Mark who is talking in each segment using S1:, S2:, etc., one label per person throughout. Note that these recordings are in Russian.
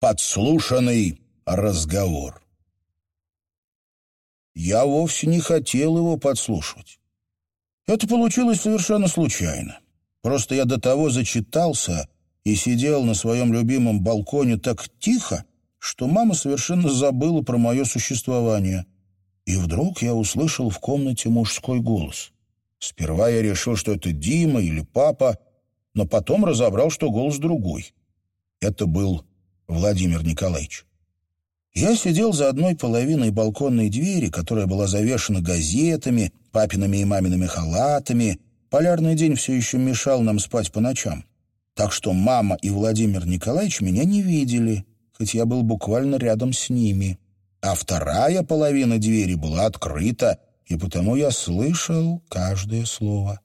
S1: Подслушанный разговор. Я вовсе не хотел его подслушивать. Это получилось совершенно случайно. Просто я до того зачитался и сидел на своем любимом балконе так тихо, что мама совершенно забыла про мое существование. И вдруг я услышал в комнате мужской голос. Сперва я решил, что это Дима или папа, но потом разобрал, что голос другой. Это был Владимир Николаевич. Я сидел за одной половиной балконной двери, которая была завешена газетами, папиными и мамиными халатами. Полярный день все еще мешал нам спать по ночам. Так что мама и Владимир Николаевич меня не видели, хоть я был буквально рядом с ними. А вторая половина двери была открыта, и потому я слышал каждое слово.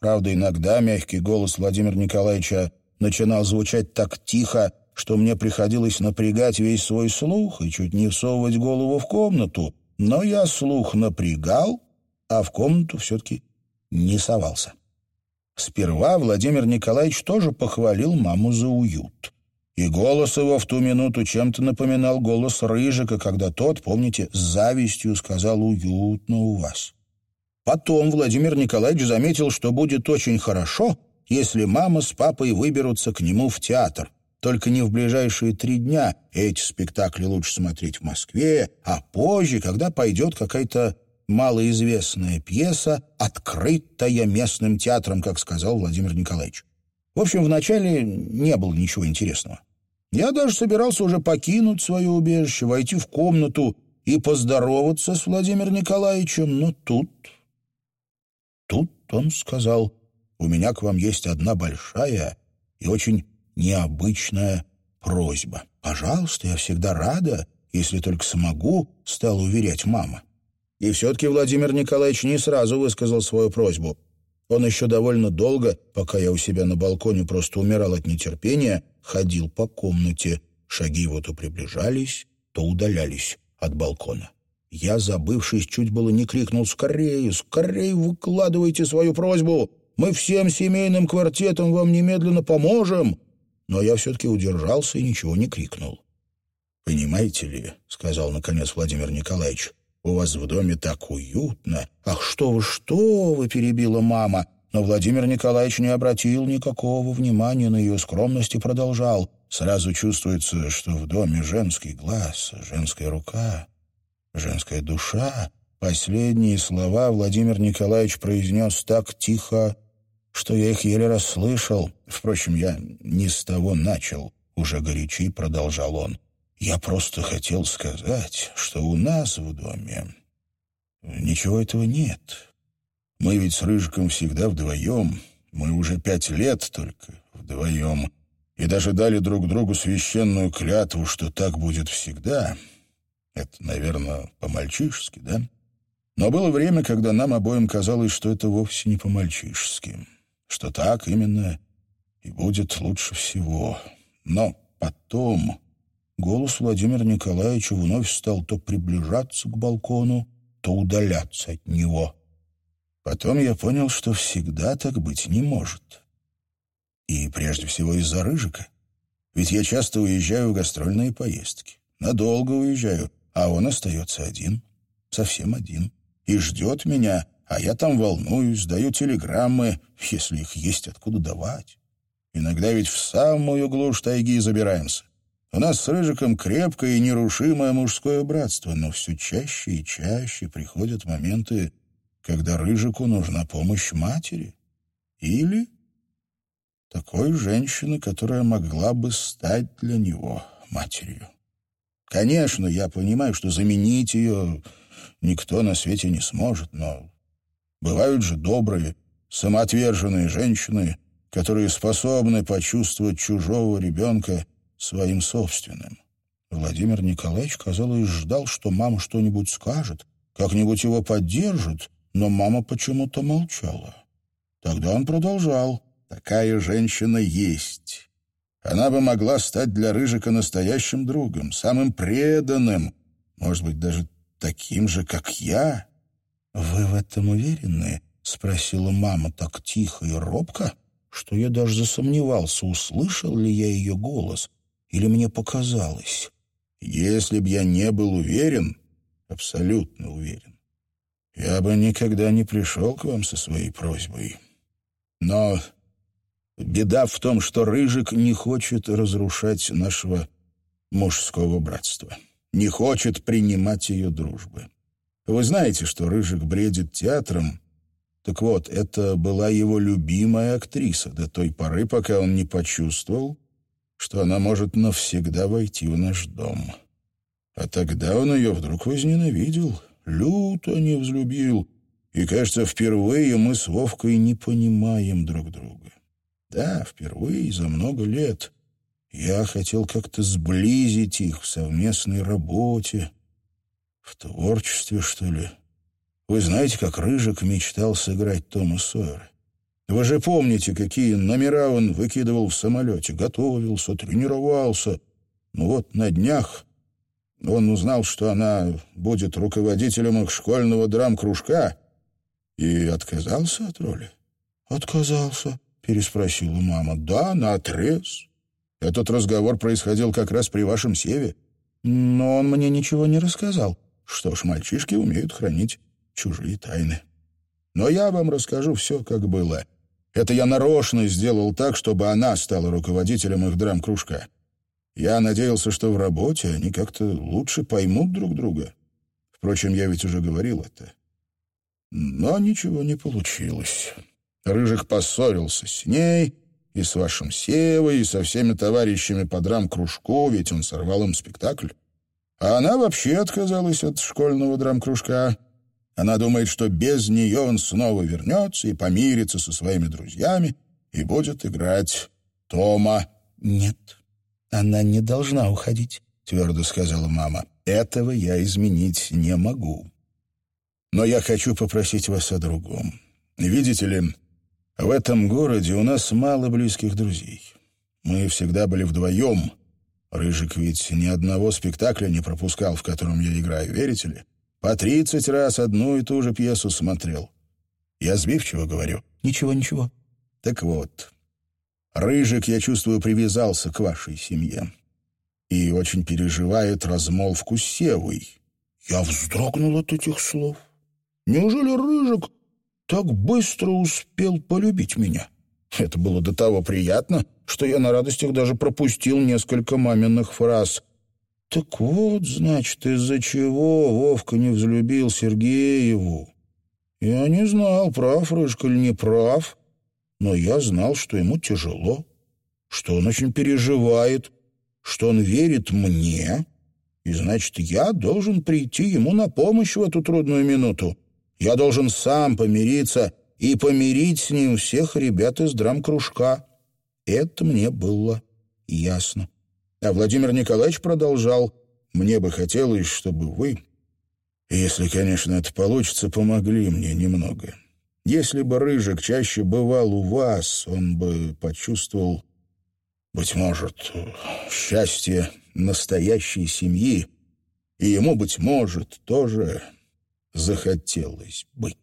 S1: Правда, иногда мягкий голос Владимира Николаевича начинал звучать так тихо, что мне приходилось напрягать весь свой слух и чуть не всовывать голову в комнату, но я слух напрягал, а в комнату все-таки не совался. Сперва Владимир Николаевич тоже похвалил маму за уют. И голос его в ту минуту чем-то напоминал голос Рыжика, когда тот, помните, с завистью сказал «уютно у вас». Потом Владимир Николаевич заметил, что будет очень хорошо, если мама с папой выберутся к нему в театр. Только не в ближайшие три дня. Эти спектакли лучше смотреть в Москве, а позже, когда пойдет какая-то малоизвестная пьеса, открытая местным театром, как сказал Владимир Николаевич. В общем, вначале не было ничего интересного. Я даже собирался уже покинуть свое убежище, войти в комнату и поздороваться с Владимиром Николаевичем, но тут... Тут он сказал, «У меня к вам есть одна большая и очень необычная просьба. Пожалуйста, я всегда рада, если только смогу», — стала уверять мама. И все-таки Владимир Николаевич не сразу высказал свою просьбу. Он еще довольно долго, пока я у себя на балконе просто умирал от нетерпения, ходил по комнате. Шаги его то приближались, то удалялись от балкона. Я, забывшись, чуть было не крикнул «Скорее, скорее выкладывайте свою просьбу! Мы всем семейным квартетом вам немедленно поможем!» Но я все-таки удержался и ничего не крикнул. «Понимаете ли, — сказал, наконец, Владимир Николаевич, у вас в доме так уютно. Ах, что вы, что вы, перебила мама. Но Владимир Николаевич не обратил никакого внимания на ее скромность и продолжал. Сразу чувствуется, что в доме женский глаз, женская рука, женская душа. Последние слова Владимир Николаевич произнес так тихо, что я их еле расслышал. Впрочем, я не с того начал, уже горячий продолжал он. Я просто хотел сказать, что у нас в доме ничего этого нет. Мы ведь с Рыжиком всегда вдвоем. Мы уже пять лет только вдвоем. И даже дали друг другу священную клятву, что так будет всегда. Это, наверное, по-мальчишески, да? Но было время, когда нам обоим казалось, что это вовсе не по-мальчишески. Что так именно и будет лучше всего. Но потом... Голос Владимира Николаевича вновь стал то приближаться к балкону, то удаляться от него. Потом я понял, что всегда так быть не может. И прежде всего из-за Рыжика. Ведь я часто уезжаю в гастрольные поездки. Надолго уезжаю, а он остается один, совсем один. И ждет меня, а я там волнуюсь, даю телеграммы, если их есть откуда давать. Иногда ведь в самую глушь тайги забираемся. У нас с Рыжиком крепкое и нерушимое мужское братство, но все чаще и чаще приходят моменты, когда Рыжику нужна помощь матери. Или такой женщины, которая могла бы стать для него матерью. Конечно, я понимаю, что заменить ее никто на свете не сможет, но бывают же добрые, самоотверженные женщины, которые способны почувствовать чужого ребенка своим собственным. Владимир Николаевич, казалось, ждал, что мама что-нибудь скажет, как-нибудь его поддержит, но мама почему-то молчала. Тогда он продолжал. «Такая женщина есть. Она бы могла стать для Рыжика настоящим другом, самым преданным, может быть, даже таким же, как я». «Вы в этом уверены?» — спросила мама так тихо и робко, что я даже засомневался, услышал ли я ее голос — или мне показалось? Если б я не был уверен, абсолютно уверен, я бы никогда не пришел к вам со своей просьбой. Но беда в том, что Рыжик не хочет разрушать нашего мужского братства, не хочет принимать ее дружбы. Вы знаете, что Рыжик бредит театром. Так вот, это была его любимая актриса до той поры, пока он не почувствовал, что она может навсегда войти в наш дом. А тогда он ее вдруг возненавидел, люто не взлюбил, и, кажется, впервые мы с Вовкой не понимаем друг друга. Да, впервые за много лет я хотел как-то сблизить их в совместной работе, в творчестве, что ли. Вы знаете, как Рыжик мечтал сыграть Тома Сойера? Вы же помните, какие номера он выкидывал в самолете, готовился, тренировался. Ну вот на днях он узнал, что она будет руководителем их школьного драм-кружка, и отказался от роли. «Отказался?» — переспросила мама. «Да, наотрез. Этот разговор происходил как раз при вашем севе. Но он мне ничего не рассказал. Что ж, мальчишки умеют хранить чужие тайны. Но я вам расскажу все, как было. Это я нарочно сделал так, чтобы она стала руководителем их драм-кружка. Я надеялся, что в работе они как-то лучше поймут друг друга. Впрочем, я ведь уже говорил это. Но ничего не получилось. Рыжик поссорился с ней и с вашим Севой, и со всеми товарищами по драм-кружку, ведь он сорвал им спектакль. А она вообще отказалась от школьного драм-кружка. Она думает, что без нее он снова вернется и помирится со своими друзьями и будет играть Тома. «Нет, она не должна уходить», — твердо сказала мама. «Этого я изменить не могу. Но я хочу попросить вас о другом. Видите ли, в этом городе у нас мало близких друзей. Мы всегда были вдвоем, Рыжик ведь ни одного спектакля не пропускал, в котором я играю, верите ли? По тридцать раз одну и ту же пьесу смотрел. Я сбивчиво говорю. Ничего, ничего. Так вот, Рыжик, я чувствую, привязался к вашей семье и очень переживает размолвку с Севой. Я вздрогнул от этих слов. Неужели Рыжик так быстро успел полюбить меня? Это было до того приятно, что я на радостях даже пропустил несколько маминых фраз. Так вот, значит, из-за чего Вовка не взлюбил Сергееву. Я не знал, прав Рыжка или не прав, но я знал, что ему тяжело, что он очень переживает, что он верит мне, и, значит, я должен прийти ему на помощь в эту трудную минуту. Я должен сам помириться и помирить с ним всех ребят из драм-кружка. Это мне было ясно. А Владимир Николаевич продолжал. «Мне бы хотелось, чтобы вы, если, конечно, это получится, помогли мне немного. Если бы Рыжик чаще бывал у вас, он бы почувствовал, быть может, счастье настоящей семьи, и ему, быть может, тоже захотелось быть».